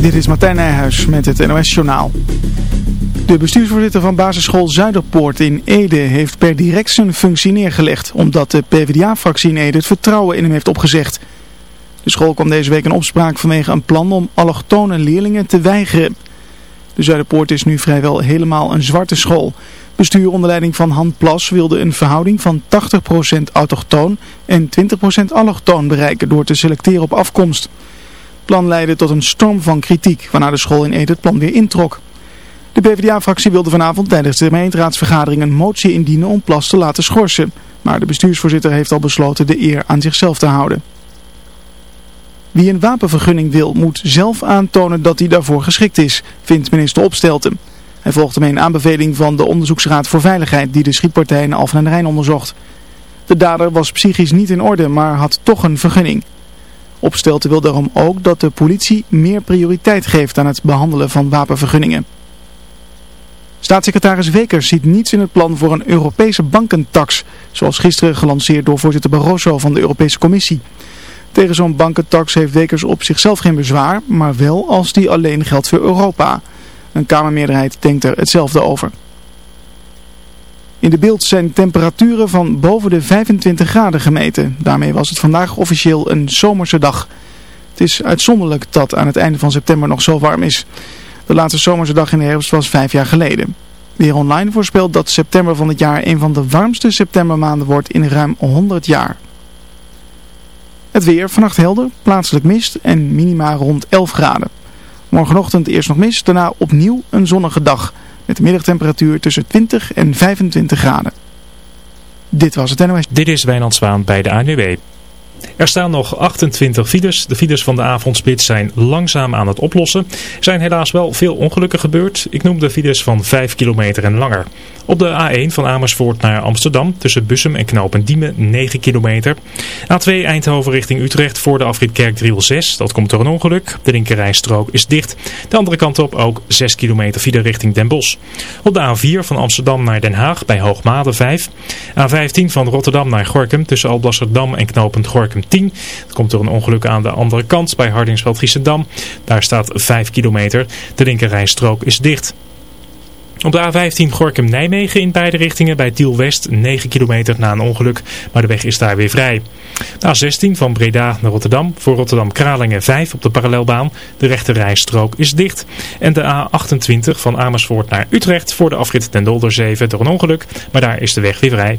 Dit is Martijn Nijhuis met het NOS Journaal. De bestuursvoorzitter van basisschool Zuiderpoort in Ede heeft per direct zijn functie neergelegd, omdat de PvdA-fractie in Ede het vertrouwen in hem heeft opgezegd. De school kwam deze week in opspraak vanwege een plan om allochtone leerlingen te weigeren. De Zuiderpoort is nu vrijwel helemaal een zwarte school. Bestuur onder leiding van Han Plas wilde een verhouding van 80% autochtoon en 20% allochtoon bereiken door te selecteren op afkomst plan leidde tot een storm van kritiek, waarna de school in Ede het plan weer introk. De PvdA-fractie wilde vanavond tijdens de gemeenteraadsvergadering een motie indienen om Plas te laten schorsen. Maar de bestuursvoorzitter heeft al besloten de eer aan zichzelf te houden. Wie een wapenvergunning wil, moet zelf aantonen dat hij daarvoor geschikt is, vindt minister Opstelten. Hij volgt ermee een aanbeveling van de Onderzoeksraad voor Veiligheid die de schietpartij in Alphen aan Rijn onderzocht. De dader was psychisch niet in orde, maar had toch een vergunning. Opstelten wil daarom ook dat de politie meer prioriteit geeft aan het behandelen van wapenvergunningen. Staatssecretaris Wekers ziet niets in het plan voor een Europese bankentax, zoals gisteren gelanceerd door voorzitter Barroso van de Europese Commissie. Tegen zo'n bankentax heeft Wekers op zichzelf geen bezwaar, maar wel als die alleen geldt voor Europa. Een Kamermeerderheid denkt er hetzelfde over. In de beeld zijn temperaturen van boven de 25 graden gemeten. Daarmee was het vandaag officieel een zomerse dag. Het is uitzonderlijk dat aan het einde van september nog zo warm is. De laatste zomerse dag in de herfst was vijf jaar geleden. Weer online voorspelt dat september van het jaar een van de warmste septembermaanden wordt in ruim 100 jaar. Het weer vannacht helder, plaatselijk mist en minima rond 11 graden. Morgenochtend eerst nog mist, daarna opnieuw een zonnige dag met middagtemperatuur tussen 20 en 25 graden. Dit was het NOS. Dit is Wijnand Zwaan bij de ANWB. Er staan nog 28 files. De files van de avondspits zijn langzaam aan het oplossen. Er zijn helaas wel veel ongelukken gebeurd. Ik noem de files van 5 kilometer en langer. Op de A1 van Amersfoort naar Amsterdam tussen Bussum en Knopendiemen 9 kilometer. A2 Eindhoven richting Utrecht voor de afrit Kerkdriel 6. Dat komt door een ongeluk. De linkerrijstrook is dicht. De andere kant op ook 6 kilometer file richting Den Bosch. Op de A4 van Amsterdam naar Den Haag bij Hoogmade 5. A15 van Rotterdam naar Gorkum tussen Alblasserdam en Knopend Gorkum 10. Dat komt door een ongeluk aan de andere kant bij Hardingsveld-Giessendam. Daar staat 5 kilometer. De linkerrijstrook is dicht. Op de A15 Gorkum-Nijmegen in beide richtingen bij Tiel West 9 kilometer na een ongeluk, maar de weg is daar weer vrij. De A16 van Breda naar Rotterdam voor Rotterdam-Kralingen 5 op de parallelbaan. De rechte rijstrook is dicht. En de A28 van Amersfoort naar Utrecht voor de afrit ten Dolder 7 door een ongeluk, maar daar is de weg weer vrij.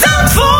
征途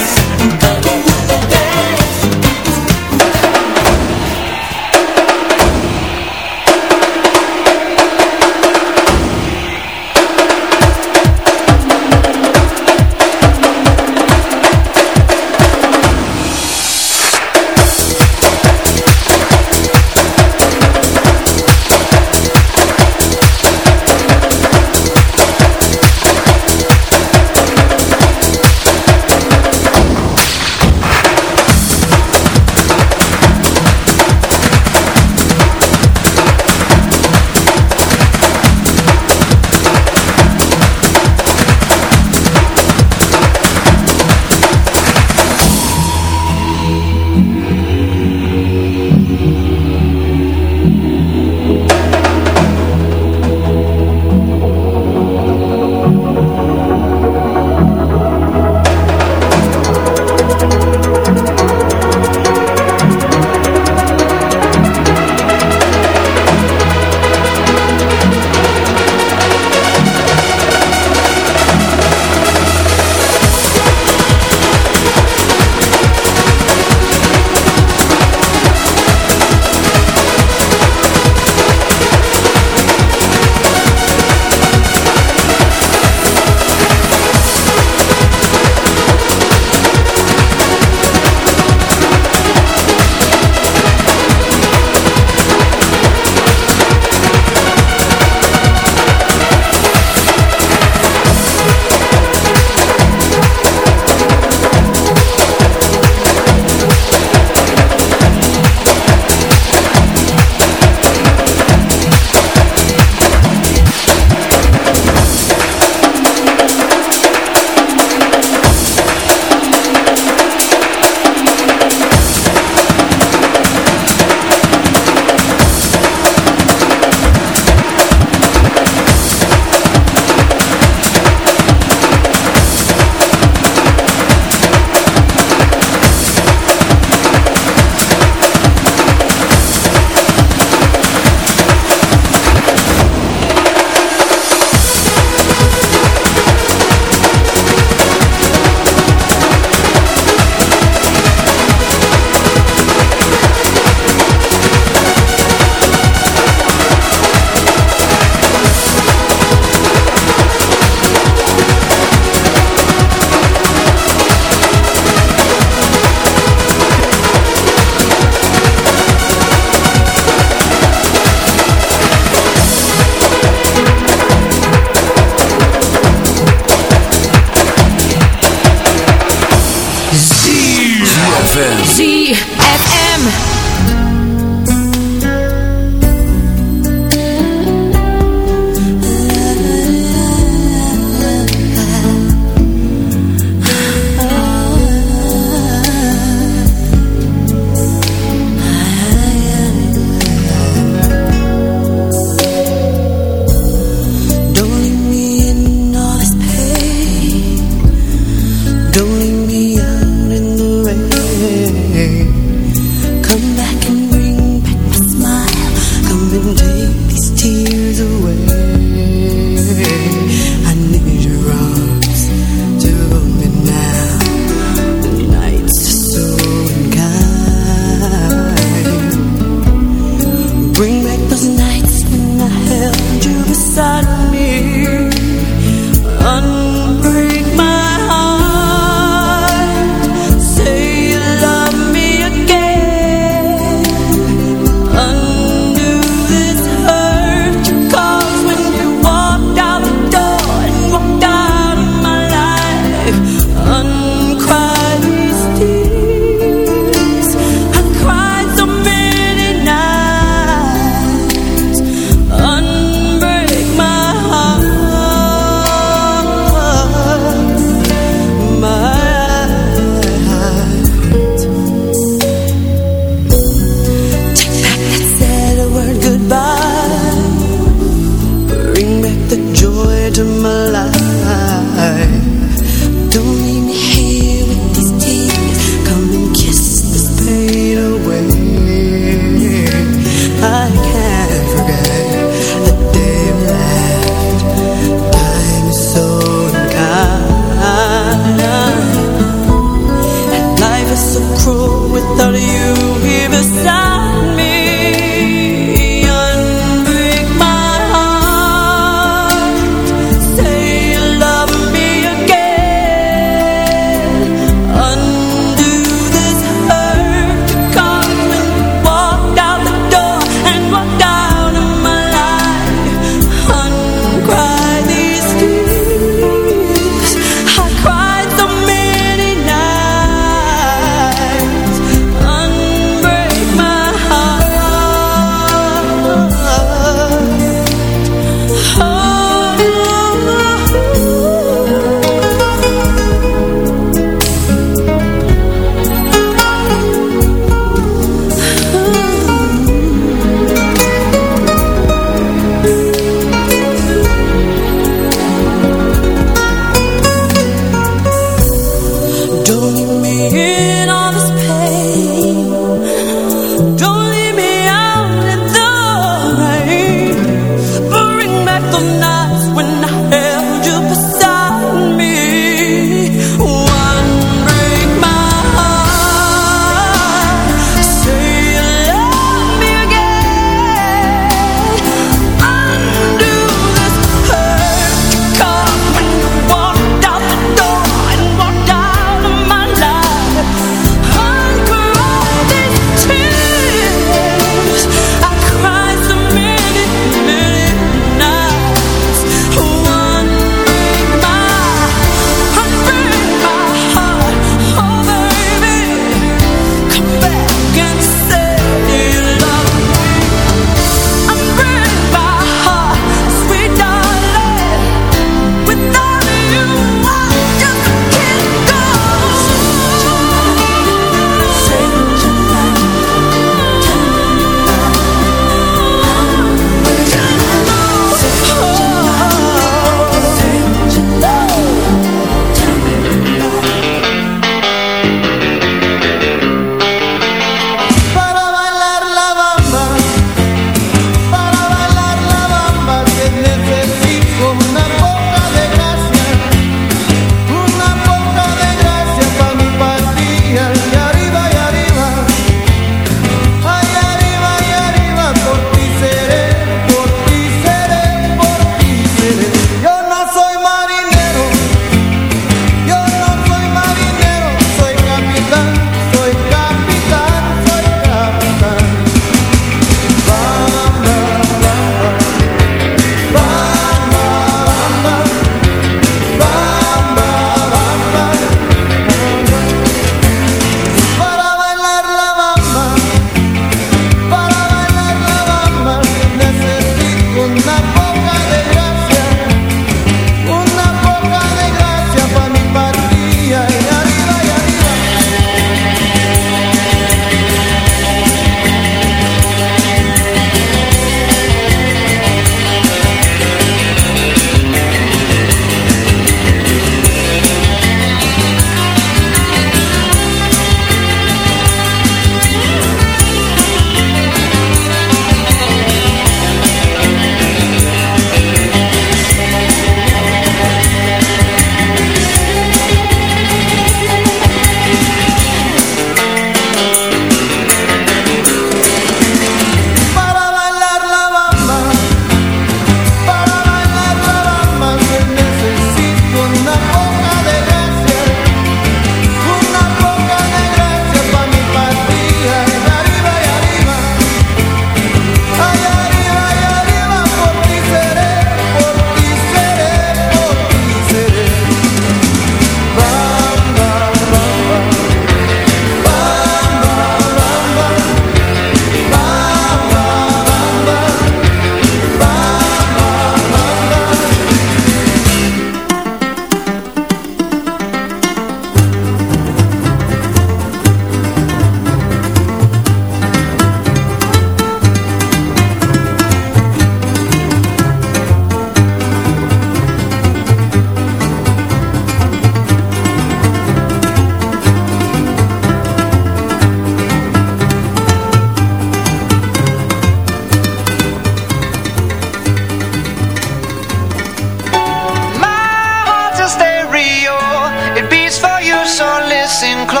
in close.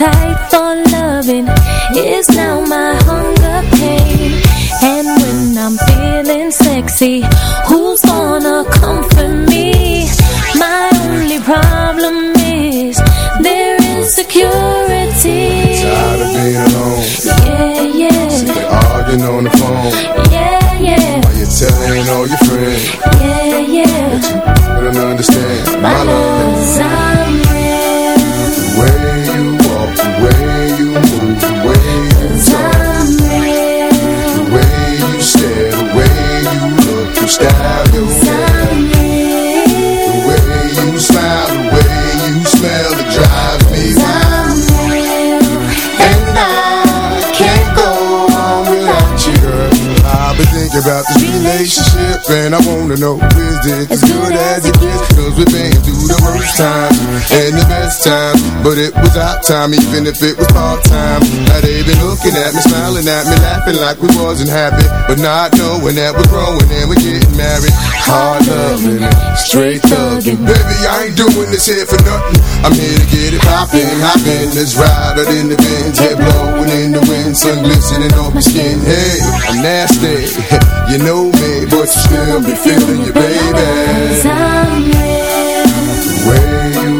appetite for loving is now my hunger pain. And when I'm feeling sexy I wanna know Is it as, good as it is? Cause we've been through the worst times And the best times But it was our time even if it was part-time. Now they been looking at me, smiling at me Laughing like we wasn't happy But not knowing that we're growing and we're getting married. Hard loving, straight thugging. Baby, I ain't doing this here for nothing. I'm here to get it poppin', hoppin' Let's ride out in the Benz Head blowin' in the wind, sun glistening on my skin. Hey, I'm nasty. You know me, but you still be feeling you, baby. The way you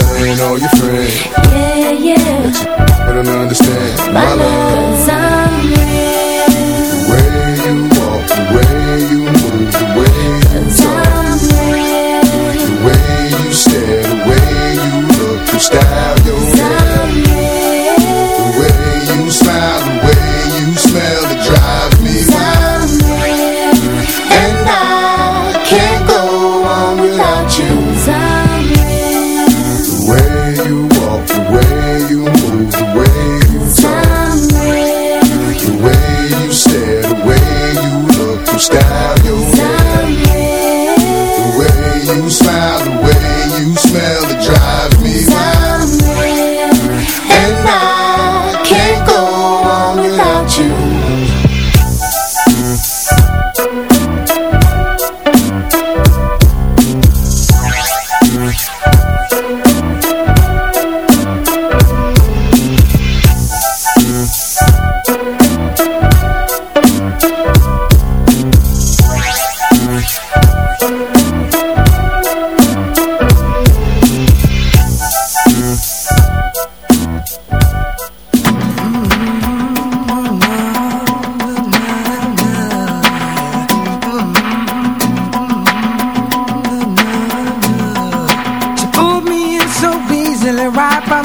telling all your friends. Yeah, yeah. They don't understand my love.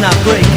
not great.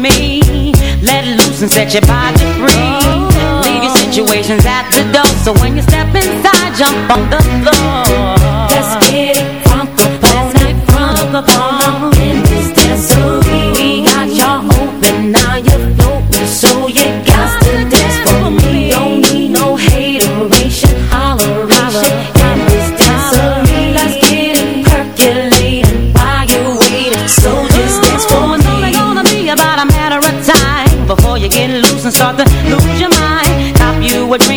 Me. Let loose and set your body free. Leave your situations at the door, so when you step inside, jump on the floor. Let's get it funky, let's get funky in